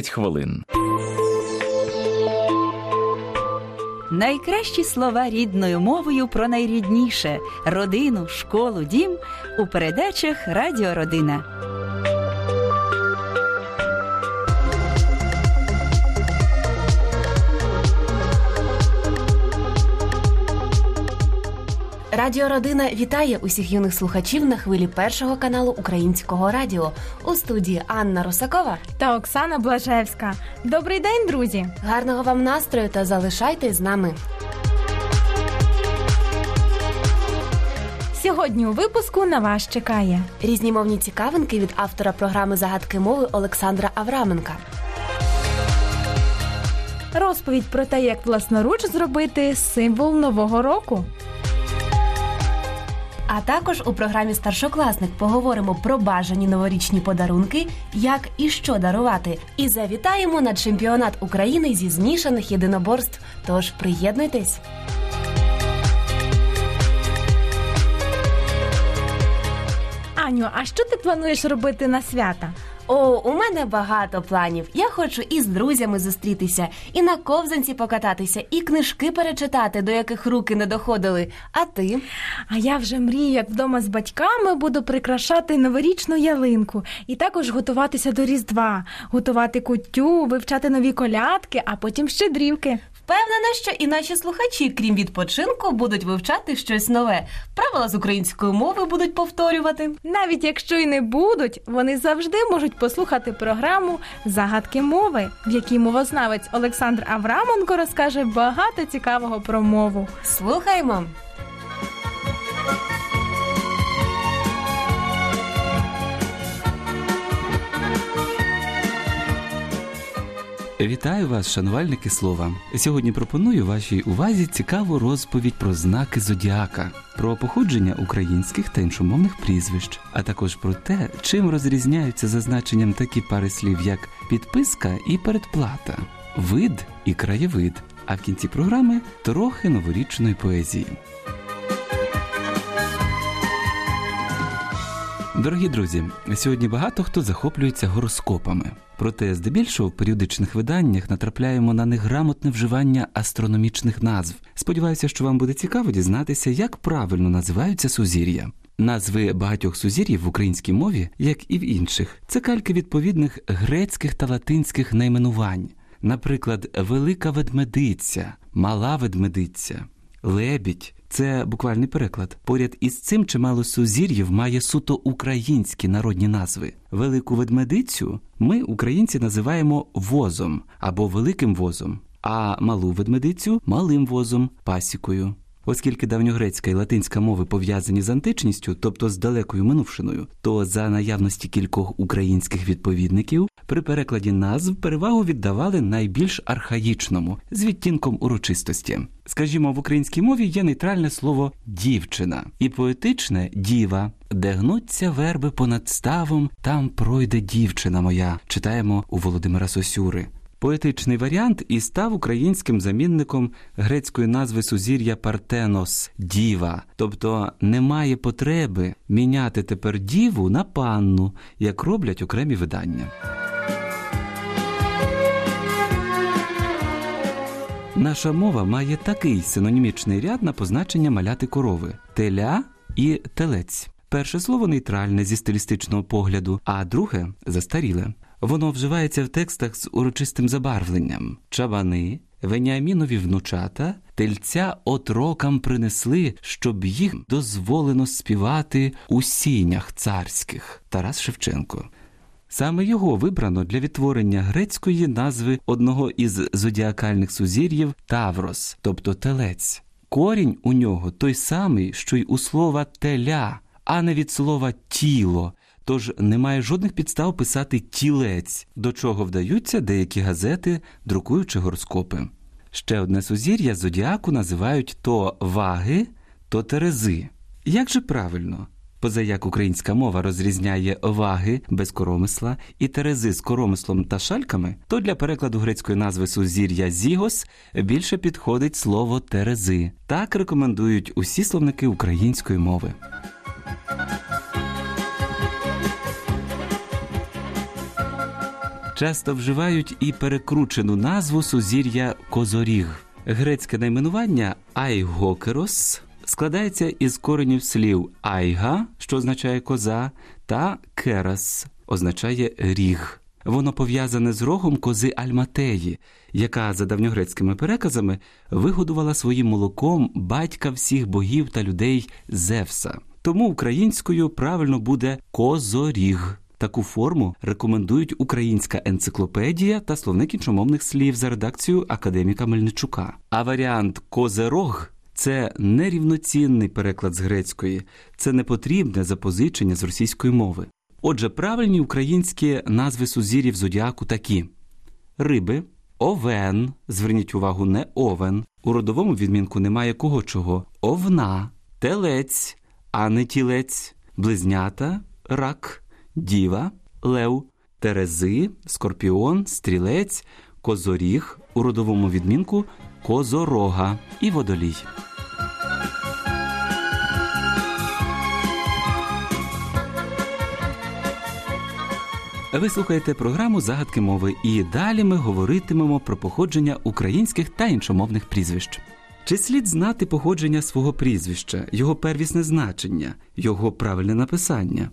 хвилин. Найкращі слова рідною мовою про найрідніше родину, школу, дім у передачах Радіо Родина. Радіо Родина вітає усіх юних слухачів на хвилі першого каналу Українського радіо у студії Анна Русакова та Оксана Блажевська. Добрий день, друзі! Гарного вам настрою та залишайтесь з нами. Сьогодні у випуску на вас чекає різні мовні цікавинки від автора програми загадки мови Олександра Авраменка. Розповідь про те, як власноруч зробити символ нового року. А також у програмі Старшокласник поговоримо про бажані новорічні подарунки, як і що дарувати. І завітаємо на чемпіонат України зі змішаних єдиноборств. Тож приєднуйтесь. Аню, а що ти плануєш робити на свята? О, у мене багато планів. Я хочу і з друзями зустрітися, і на ковзанці покататися, і книжки перечитати, до яких руки не доходили. А ти? А я вже мрію, як вдома з батьками буду прикрашати новорічну ялинку і також готуватися до Різдва, готувати кутю, вивчати нові колядки, а потім щедрівки. Впевнена, що і наші слухачі, крім відпочинку, будуть вивчати щось нове. Правила з української мови будуть повторювати. Навіть якщо й не будуть, вони завжди можуть послухати програму Загадки мови, в якій мовознавець Олександр Авраменко розкаже багато цікавого про мову. Слухаймо. Вітаю вас, шанувальники слова. Сьогодні пропоную вашій увазі цікаву розповідь про знаки зодіака, про походження українських та іншомовних прізвищ, а також про те, чим розрізняються за значенням такі пари слів, як підписка і передплата, вид і краєвид. А в кінці програми трохи новорічної поезії. Дорогі друзі, сьогодні багато хто захоплюється гороскопами. Проте, здебільшого, в періодичних виданнях натрапляємо на неграмотне вживання астрономічних назв. Сподіваюся, що вам буде цікаво дізнатися, як правильно називаються сузір'я. Назви багатьох сузір'їв в українській мові, як і в інших, це кальки відповідних грецьких та латинських найменувань, наприклад, велика ведмедиця, мала ведмедиця, лебідь. Це буквальний переклад. Поряд із цим чимало сузір'їв має суто українські народні назви. Велику ведмедицю ми, українці, називаємо возом або великим возом, а малу ведмедицю малим возом, пасікою. Оскільки давньогрецька і латинська мови пов'язані з античністю, тобто з далекою минувшиною, то за наявності кількох українських відповідників при перекладі назв перевагу віддавали найбільш архаїчному з відтінком урочистості. Скажімо, в українській мові є нейтральне слово дівчина і поетичне діва, де гнуться верби понад ставом, там пройде дівчина моя. Читаємо у Володимира Сосюри. Поетичний варіант і став українським замінником грецької назви сузір'я Партенос діва, тобто немає потреби міняти тепер діву на панну, як роблять окремі видання. Наша мова має такий синонімічний ряд на позначення маляти корови теля і телець. Перше слово нейтральне зі стилістичного погляду, а друге застаріле. Воно вживається в текстах з урочистим забарвленням. Чабани, Веніамінові внучата, тельця отрокам принесли, щоб їх дозволено співати у сінях царських Тарас Шевченко. Саме його вибрано для відтворення грецької назви одного із зодіакальних сузір'їв Таврос, тобто телець. Корінь у нього той самий, що й у слова теля, а не від слова тіло. Тож немає жодних підстав писати тілець, до чого вдаються деякі газети, друкуючи гороскопи. Ще одне сузір'я зодіаку називають то ваги, то терези. Як же правильно? Позаяк українська мова розрізняє ваги без коромисла і терези з коромислом та шальками, то для перекладу грецької назви сузір'я Зігос більше підходить слово терези. Так рекомендують усі словники української мови. Часто вживають і перекручену назву сузір'я Козоріг. Грецьке найменування Айгокерос складається із коренів слів айга, що означає коза, та керас означає ріг. Воно пов'язане з рогом кози Альматеї, яка за давньогрецькими переказами вигодувала своїм молоком батька всіх богів та людей Зевса. Тому українською правильно буде козоріг. Таку форму рекомендують Українська енциклопедія та словник іншомовних слів за редакцією академіка Мельничука. А варіант козерог це нерівноцінний переклад з грецької, це непотрібне запозичення з російської мови. Отже, правильні українські назви сузір'їв зодіаку такі: риби, овен. Зверніть увагу, не овен. У родовому відмінку немає кого чого. Овна, телець, а не тілець, близнята, рак, діва, лев, терези, скорпіон, стрілець, козоріг у родовому відмінку козорога і водолій. Ви слухаєте програму Загадки мови, і далі ми говоритимемо про походження українських та іншомовних прізвищ. Чи слід знати походження свого прізвища, його первісне значення, його правильне написання?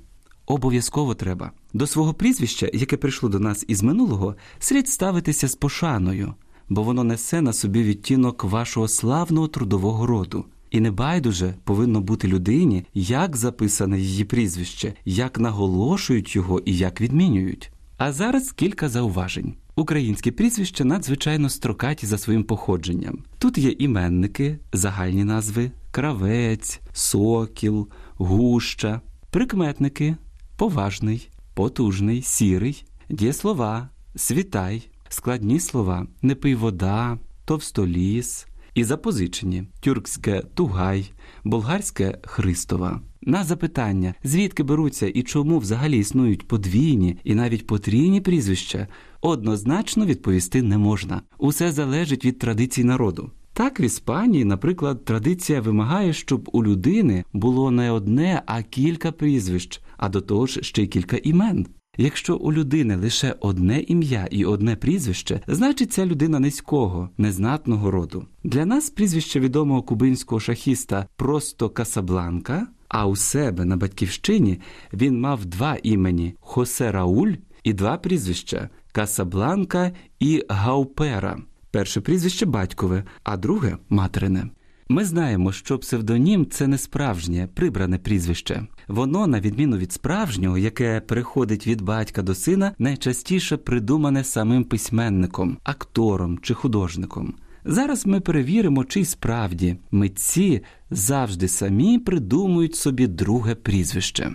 Обов'язково треба. До свого прізвища, яке прийшло до нас із минулого, слід ставитися з пошаною, бо воно несе на собі відтінок вашого славного трудового роду. І не байдуже повинно бути людині, як записане її прізвище, як наголошують його і як відмінюють. А зараз кілька зауважень. Українські прізвища надзвичайно строкаті за своїм походженням. Тут є іменники, загальні назви, кравець, сокіл, гуща, прикметники, поважний, потужний, сірий, дієслова, світай, складні слова, не пий вода, товстоліс, і запозичені тюркське тугай, болгарське Христова. На запитання, звідки беруться і чому взагалі існують подвійні і навіть потрійні прізвища, однозначно відповісти не можна. Усе залежить від традицій народу. Так в Іспанії, наприклад, традиція вимагає, щоб у людини було не одне, а кілька прізвищ, а до того ж ще й кілька імен. Якщо у людини лише одне ім'я і одне прізвище, значить ця людина низького, незнатного роду. Для нас прізвище відомого кубинського шахіста просто Касабланка, а у себе на батьківщині він мав два імені Хосе Рауль і два прізвища Касабланка і Гаупера. Перше прізвище батькове, а друге материне. Ми знаємо, що псевдонім це не справжнє, прибране прізвище. Воно, на відміну від справжнього, яке переходить від батька до сина, найчастіше придумане самим письменником, актором чи художником. Зараз ми перевіримо, чи справді митці завжди самі придумують собі друге прізвище.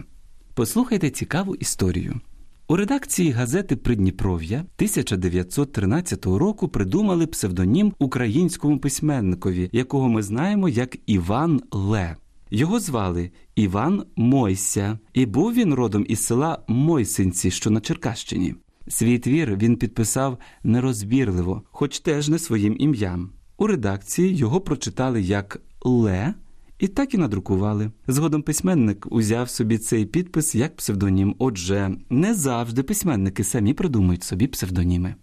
Послухайте цікаву історію. У редакції газети Придніпров'я 1913 року придумали псевдонім українському письменникові, якого ми знаємо як Іван Ле. Його звали Іван Мойся, і був він родом із села Мойсинці, що на Черкащині. Свій твір він підписав нерозбірливо, хоч теж не своїм ім'ям. У редакції його прочитали як Ле. І так і надрукували. Згодом письменник узяв собі цей підпис як псевдонім. Отже, не завжди письменники самі придумують собі псевдоніми.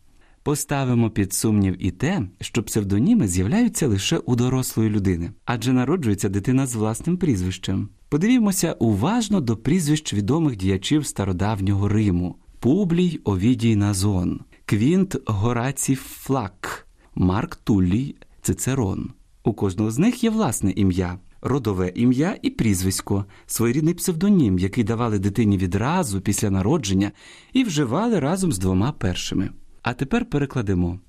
Поставимо під сумнів і те, що псевдоніми з'являються лише у дорослої людини, адже народжується дитина з власним прізвищем. Подивімося уважно до прізвищ відомих діячів стародавнього Риму: Публій Овідій Назон, Квінт Горацій Флак, Марк Туллій Цицерон. У кожного з них є власне ім'я родове ім'я і прізвисько, своєрідний псевдонім, який давали дитині відразу після народження і вживали разом з двома першими. А тепер перекладемо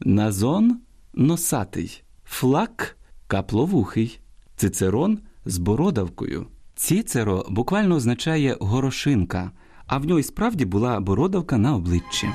назон носатий, флак капловухий, цицерон з бородавкою. Цицеро буквально означає горошинка, а в нього й справді була бородавка на обличчі.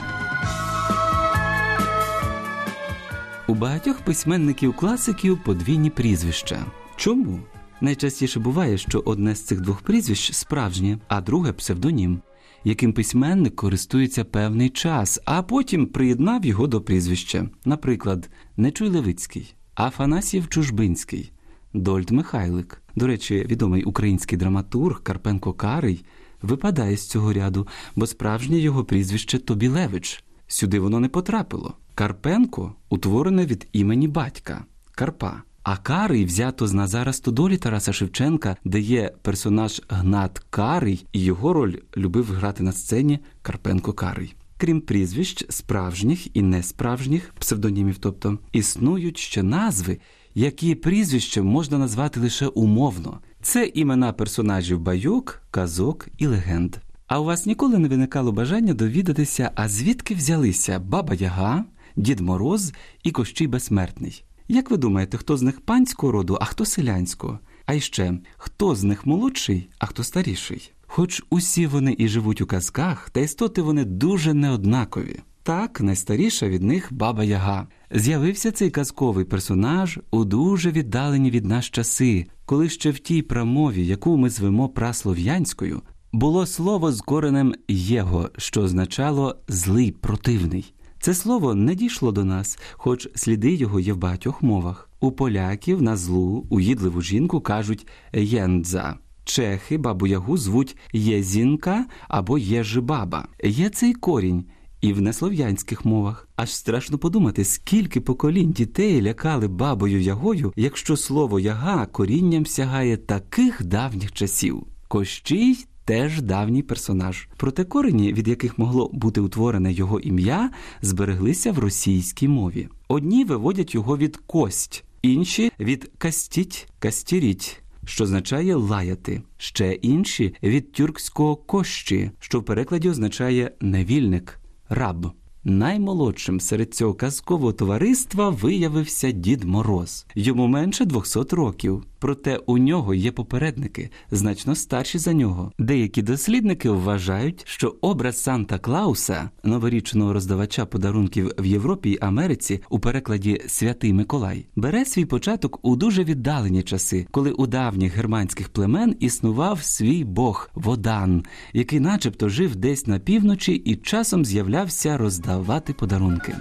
У багатьох письменників-класиків подвійні прізвища. Чому? Найчастіше буває, що одне з цих двох прізвищ справжнє, а друге псевдонім, яким письменник користується певний час, а потім приєднав його до прізвища. Наприклад, Нечуй Левицький, Афанасів Чужбинський, Дольт Михайлик. До речі, відомий український драматург Карпенко Карий випадає з цього ряду, бо справжнє його прізвище Тобілевич. сюди воно не потрапило. Карпенко утворене від імені батька Карпа. А Карий взято з Назара Стодолі Тараса Шевченка, де є персонаж Гнат Карий, і його роль любив грати на сцені Карпенко Карий. Крім прізвищ справжніх і несправжніх псевдонімів, тобто існують ще назви, які прізвищем можна назвати лише умовно. Це імена персонажів байок, казок і легенд. А у вас ніколи не виникало бажання довідатися, а звідки взялися Баба Яга, Дід Мороз і Кощій Безсмертний? Як ви думаєте, хто з них панського роду, а хто селянського? А іще хто з них молодший, а хто старіший? Хоч усі вони і живуть у казках, та істоти вони дуже неоднакові. Так, найстаріша від них баба Яга. З'явився цей казковий персонаж у дуже віддалені від нас часи, коли ще в тій прамові, яку ми звемо праслов'янською, було слово з коренем «єго», що означало злий противний. Це слово не дійшло до нас, хоч сліди його є в багатьох мовах. У поляків на злу, уїдливу жінку кажуть єндза. Чехи бабу ягу звуть Єзінка або Єжибаба. Є цей корінь і в неслов'янських мовах. Аж страшно подумати, скільки поколінь дітей лякали бабою ягою, якщо слово яга корінням сягає таких давніх часів. Кощій теж давній персонаж. Проте корені, від яких могло бути утворене його ім'я, збереглися в російській мові. Одні виводять його від кость, інші від кастіть, кастіріть. Що означає лаяти, ще інші від тюркського кощі, що в перекладі означає невільник, раб. Наймолодшим серед цього казкового товариства виявився Дід Мороз. Йому менше 200 років. Проте у нього є попередники, значно старші за нього. Деякі дослідники вважають, що образ Санта Клауса, новорічного роздавача подарунків в Європі й Америці, у перекладі Святий Миколай, бере свій початок у дуже віддалені часи, коли у давніх германських племен існував свій бог Водан, який, начебто, жив десь на півночі і часом з'являвся роздавати подарунки.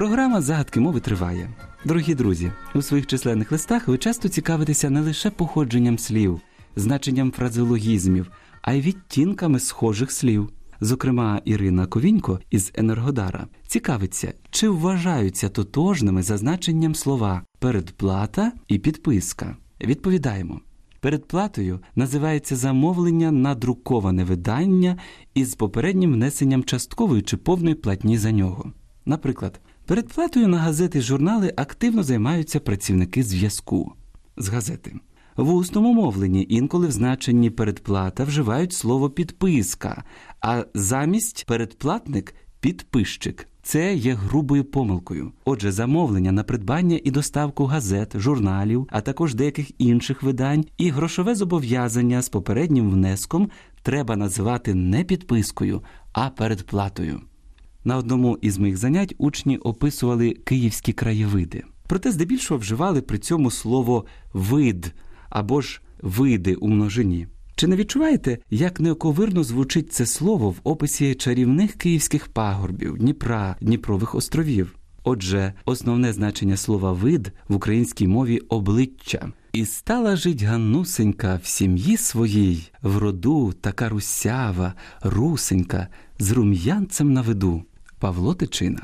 Програма загадки мови триває. Дорогі друзі, у своїх численних листах ви часто цікавитеся не лише походженням слів, значенням фразеологізмів, а й відтінками схожих слів. Зокрема, Ірина Ковінько із Енергодара цікавиться, чи вважаються тотожними за значенням слова передплата і підписка. Відповідаємо. Передплатою називається замовлення на друковане видання із попереднім внесенням часткової чи повної платні за нього. Наприклад, передплатою на газети й журнали активно займаються працівники зв'язку з газети. В усному мовленні інколи в значенні передплата вживають слово підписка, а замість передплатник підписчик. Це є грубою помилкою. Отже, замовлення на придбання і доставку газет, журналів, а також деяких інших видань і грошове зобов'язання з попереднім внеском треба називати не підпискою, а передплатою. На одному із моїх занять учні описували київські краєвиди. Проте здебільшого вживали при цьому слово вид або ж види у множині. Чи не відчуваєте, як неоковирно звучить це слово в описі чарівних київських пагорбів, Дніпра, Дніпрових островів? Отже, основне значення слова вид в українській мові обличчя. І стала жить Ганнусенька в сім'ї своїй, в роду така русява, русенька, з рум'янцем на виду. Павло Тичина.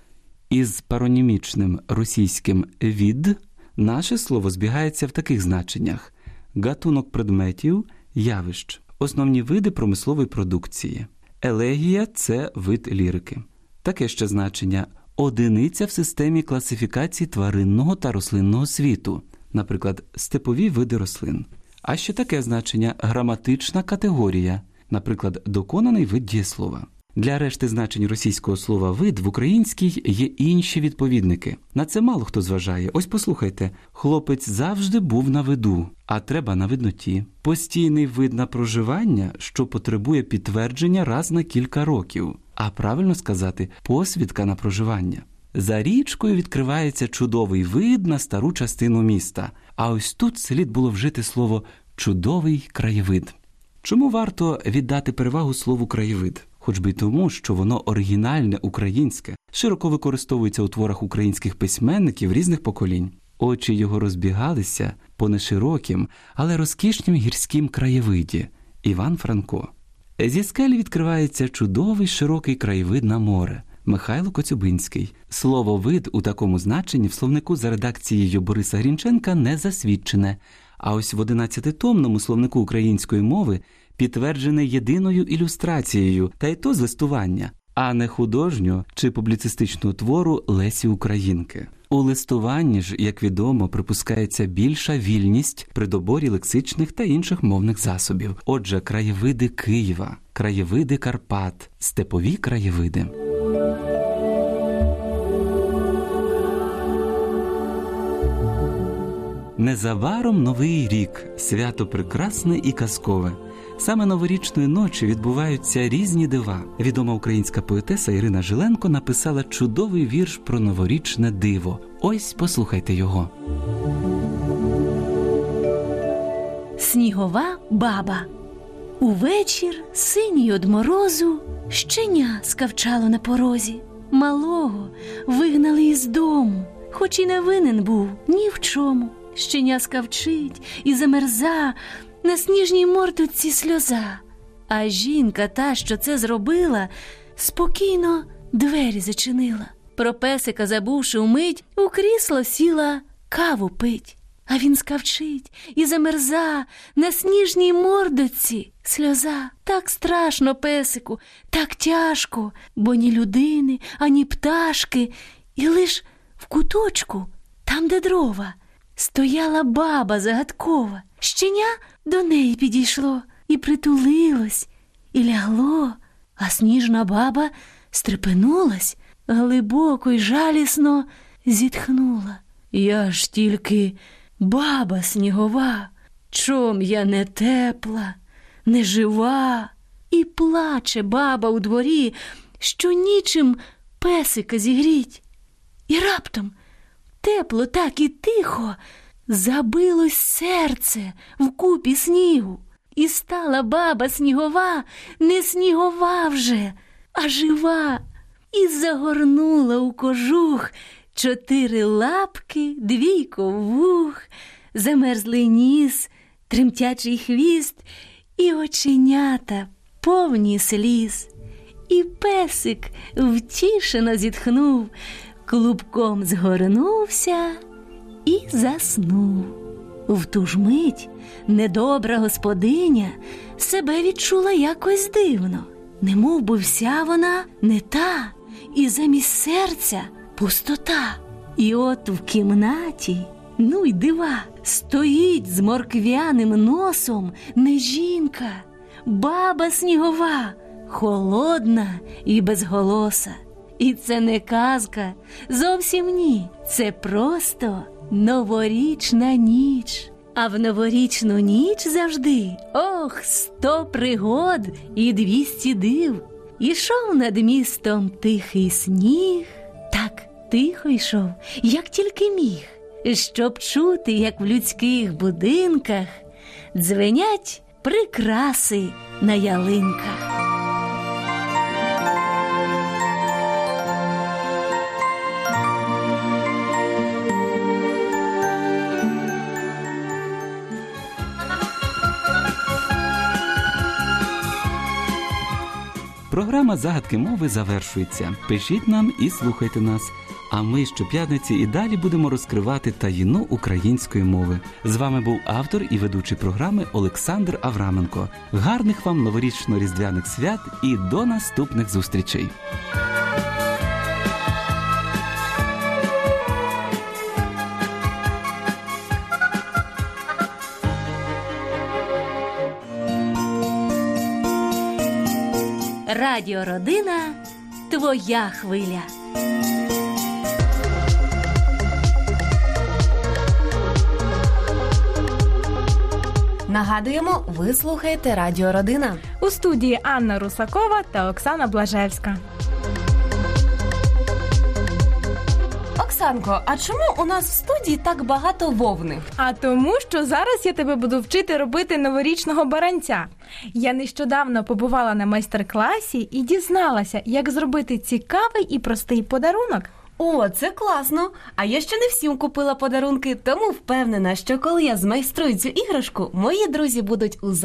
Із паронімічним російським від наше слово збігається в таких значеннях: гатунок предметів, явищ, основні види промислової продукції. Елегія це вид лірики. Таке ще значення одиниця в системі класифікації тваринного та рослинного світу, наприклад, степові види рослин. А ще таке значення граматична категорія, наприклад, доконаний вид дієслова. Для решти значень російського слова вид в українській є інші відповідники. На це мало хто зважає. Ось послухайте: хлопець завжди був на виду, а треба на видноті. Постійний вид на проживання, що потребує підтвердження раз на кілька років, а правильно сказати, посвідка на проживання. За річкою відкривається чудовий вид на стару частину міста. А ось тут слід було вжити слово чудовий краєвид. Чому варто віддати перевагу слову краєвид? Хоч би й тому, що воно оригінальне українське, широко використовується у творах українських письменників різних поколінь. Очі його розбігалися по нешироким, але розкішнім гірським краєвиді, Іван Франко. Зі скелі відкривається чудовий широкий краєвид на море. Михайло Коцюбинський. Слово вид у такому значенні в словнику за редакцією Бориса Грінченка не засвідчене. А ось в 11-томному словнику української мови підтверджене єдиною ілюстрацією, та й то з листування, а не художню чи публіцистичну твору Лесі Українки. У листуванні ж, як відомо, припускається більша вільність при доборі лексичних та інших мовних засобів. Отже, краєвиди Києва, краєвиди Карпат, степові краєвиди. Незабаром новий рік, свято прекрасне і казкове. Саме новорічної ночі відбуваються різні дива. Відома українська поетеса Ірина Жиленко написала чудовий вірш про новорічне диво. Ось послухайте його. Снігова баба. Увечір синій од морозу щеня скавчало на порозі. Малого вигнали із дому, хоч і не винен був ні в чому. Щеня скавчить і замерза, на сніжній мордуці сльоза. А жінка, та, що це зробила, спокійно двері зачинила. Про песика, забувши умить, у крісло сіла каву пить. А він скавчить і замерза на сніжній мордоці сльоза. Так страшно, песику, так тяжко, бо ні людини, ані пташки, і лиш в куточку, там, де дрова, стояла баба загадкова. Щеня до неї підійшло і притулилось, і лягло, а сніжна баба стрепенулась, глибоко й жалісно зітхнула. Я ж тільки баба снігова, чом я не тепла, не жива, і плаче баба у дворі, що нічим песика зігріть. І раптом тепло так і тихо забилось серце в купі снігу, і стала баба снігова, не снігова вже, а жива, і загорнула у кожух чотири лапки, двійко вух, замерзлий ніс, тремтячий хвіст, і оченята повні сліз. І песик втішено зітхнув, клубком згорнувся і заснув. В ту ж мить недобра господиня себе відчула якось дивно, немов би вся вона не та, і замість серця пустота. І от в кімнаті, ну й дива, стоїть з морквяним носом не жінка, баба снігова, холодна і безголоса. І це не казка, зовсім ні. Це просто новорічна ніч. А в новорічну ніч завжди ох, сто пригод і двісті див. Ішов над містом тихий сніг, так тихо йшов, як тільки міг, щоб чути, як в людських будинках дзвенять прикраси на ялинках. Програма загадки мови завершується. Пишіть нам і слухайте нас. А ми щоп'ятниці і далі будемо розкривати таїну української мови. З вами був автор і ведучий програми Олександр Авраменко. Гарних вам новорічно-різдвяних свят і до наступних зустрічей. Радіо Родина твоя хвиля. Нагадуємо, ви слухаєте Радіо Родина. У студії Анна Русакова та Оксана Блажевська. Оксанко, а чому у нас в студії так багато вовни? А тому, що зараз я тебе буду вчити робити новорічного баранця. Я нещодавно побувала на майстер-класі і дізналася, як зробити цікавий і простий подарунок. О, це класно! А я ще не всім купила подарунки, тому впевнена, що коли я змайструю цю іграшку, мої друзі будуть у